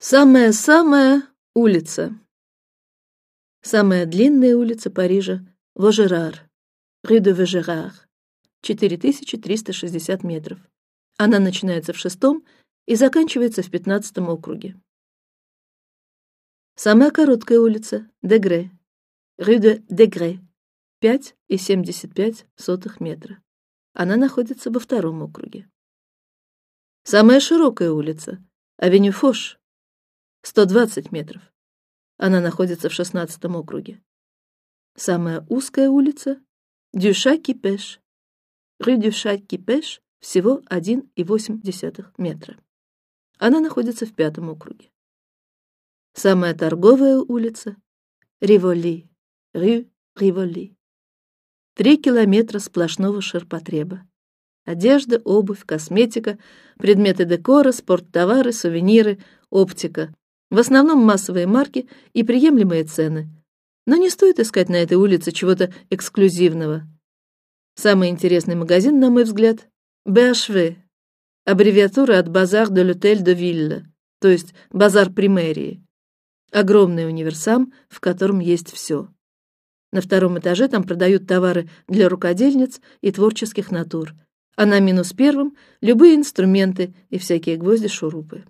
Самая-самая улица. Самая длинная улица Парижа — Вожерар, Rue de Vaugirard, 4360 метров. Она начинается в шестом и заканчивается в пятнадцатом округе. Самая короткая улица — Дегре, Rue de Degre, 5,75 сотых метра. Она находится во втором округе. Самая широкая улица — Авеню Фош, 120 метров. Она находится в шестнадцатом округе. Самая узкая улица — Дюша-Кипеш, Рue Дюша-Кипеш, всего 1,8 метра. Она находится в пятом округе. Самая торговая улица — Риволи, Rue Rivoli. Три километра сплошного ширпотреба. Одежда, обувь, косметика, предметы декора, спорттовары, сувениры, оптика. В основном массовые марки и приемлемые цены. Но не стоит искать на этой улице чего-то эксклюзивного. Самый интересный магазин, на мой взгляд, BHV, аббревиатура от Базар de l'Hôtel de Ville, то есть базар примерии. Огромный универсам, в котором есть все. На втором этаже там продают товары для рукодельниц и творческих натур, а на минус первом любые инструменты и всякие гвозди, шурупы.